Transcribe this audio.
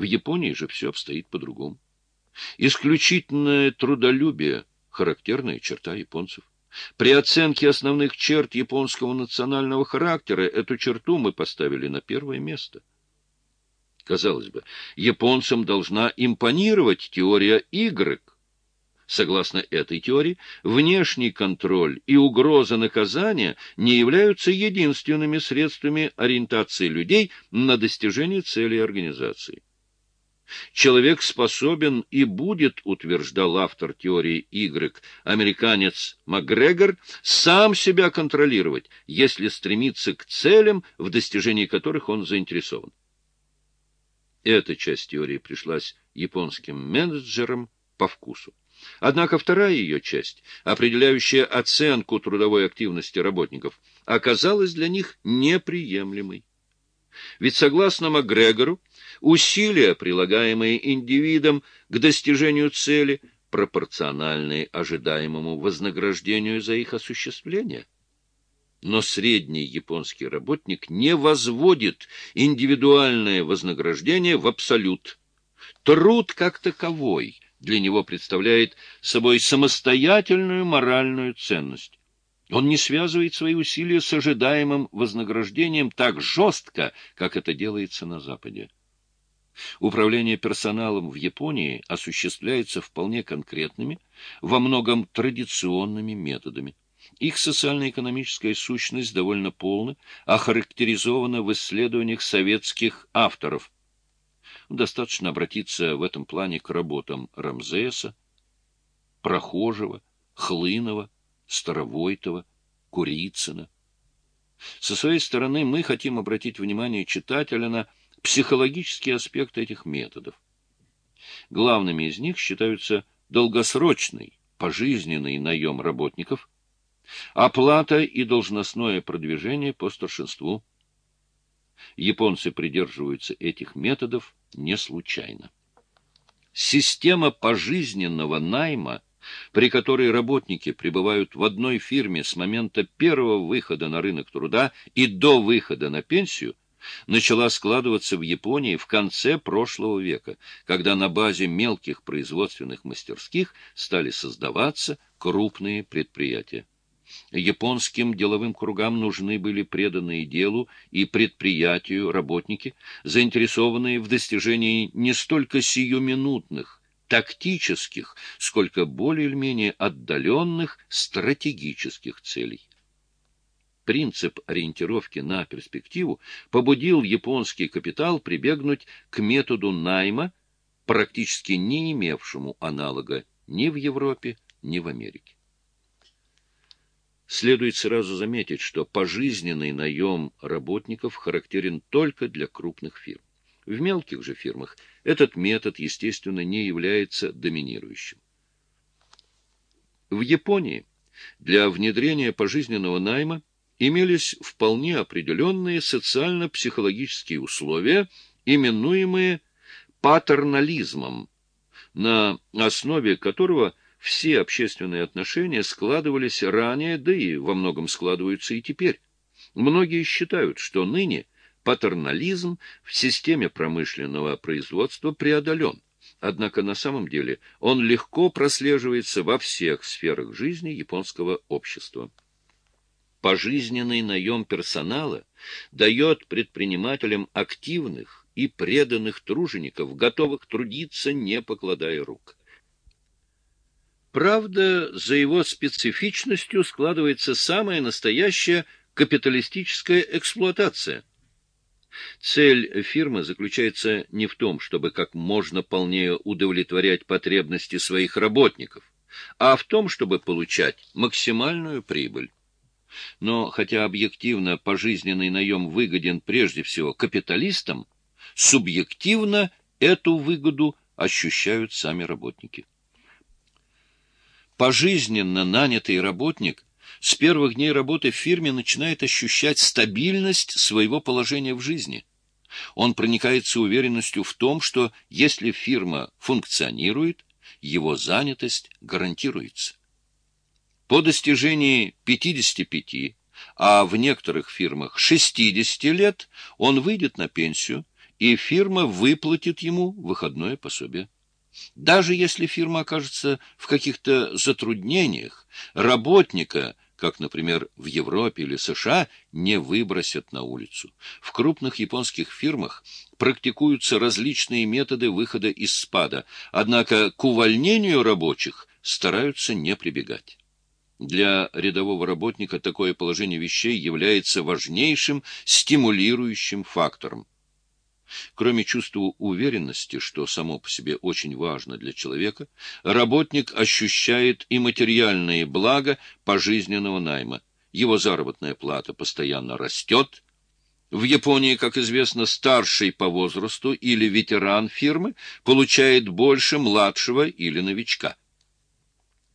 В Японии же все обстоит по-другому. Исключительное трудолюбие — характерная черта японцев. При оценке основных черт японского национального характера эту черту мы поставили на первое место. Казалось бы, японцам должна импонировать теория Y. Согласно этой теории, внешний контроль и угроза наказания не являются единственными средствами ориентации людей на достижение целей организации. Человек способен и будет, утверждал автор теории Y, американец Макгрегор, сам себя контролировать, если стремится к целям, в достижении которых он заинтересован. Эта часть теории пришлась японским менеджерам по вкусу. Однако вторая ее часть, определяющая оценку трудовой активности работников, оказалась для них неприемлемой. Ведь, согласно Макгрегору, усилия, прилагаемые индивидом к достижению цели, пропорциональны ожидаемому вознаграждению за их осуществление. Но средний японский работник не возводит индивидуальное вознаграждение в абсолют. Труд как таковой для него представляет собой самостоятельную моральную ценность. Он не связывает свои усилия с ожидаемым вознаграждением так жестко, как это делается на Западе. Управление персоналом в Японии осуществляется вполне конкретными, во многом традиционными методами. Их социально-экономическая сущность довольно полна, охарактеризована в исследованиях советских авторов. Достаточно обратиться в этом плане к работам Рамзеса, Прохожего, Хлынова, Старовойтова, Курицына. Со своей стороны мы хотим обратить внимание читателя на психологические аспекты этих методов. Главными из них считаются долгосрочный, пожизненный наем работников, оплата и должностное продвижение по старшинству. Японцы придерживаются этих методов не случайно. Система пожизненного найма, при которой работники пребывают в одной фирме с момента первого выхода на рынок труда и до выхода на пенсию, начала складываться в Японии в конце прошлого века, когда на базе мелких производственных мастерских стали создаваться крупные предприятия. Японским деловым кругам нужны были преданные делу и предприятию работники, заинтересованные в достижении не столько сиюминутных, тактических, сколько более или менее отдаленных стратегических целей принцип ориентировки на перспективу побудил японский капитал прибегнуть к методу найма, практически не имевшему аналога ни в Европе, ни в Америке. Следует сразу заметить, что пожизненный наем работников характерен только для крупных фирм. В мелких же фирмах этот метод, естественно, не является доминирующим. В Японии для внедрения пожизненного найма имелись вполне определенные социально-психологические условия, именуемые патернализмом, на основе которого все общественные отношения складывались ранее, да и во многом складываются и теперь. Многие считают, что ныне патернализм в системе промышленного производства преодолен. Однако на самом деле он легко прослеживается во всех сферах жизни японского общества пожизненный наем персонала дает предпринимателям активных и преданных тружеников, готовых трудиться, не покладая рук. Правда, за его специфичностью складывается самая настоящая капиталистическая эксплуатация. Цель фирмы заключается не в том, чтобы как можно полнее удовлетворять потребности своих работников, а в том, чтобы получать максимальную прибыль. Но хотя объективно пожизненный наем выгоден прежде всего капиталистам, субъективно эту выгоду ощущают сами работники. Пожизненно нанятый работник с первых дней работы в фирме начинает ощущать стабильность своего положения в жизни. Он проникается уверенностью в том, что если фирма функционирует, его занятость гарантируется. По достижении 55, а в некоторых фирмах 60 лет, он выйдет на пенсию и фирма выплатит ему выходное пособие. Даже если фирма окажется в каких-то затруднениях, работника, как, например, в Европе или США, не выбросят на улицу. В крупных японских фирмах практикуются различные методы выхода из спада, однако к увольнению рабочих стараются не прибегать. Для рядового работника такое положение вещей является важнейшим стимулирующим фактором. Кроме чувства уверенности, что само по себе очень важно для человека, работник ощущает и материальные блага пожизненного найма. Его заработная плата постоянно растет. В Японии, как известно, старший по возрасту или ветеран фирмы получает больше младшего или новичка.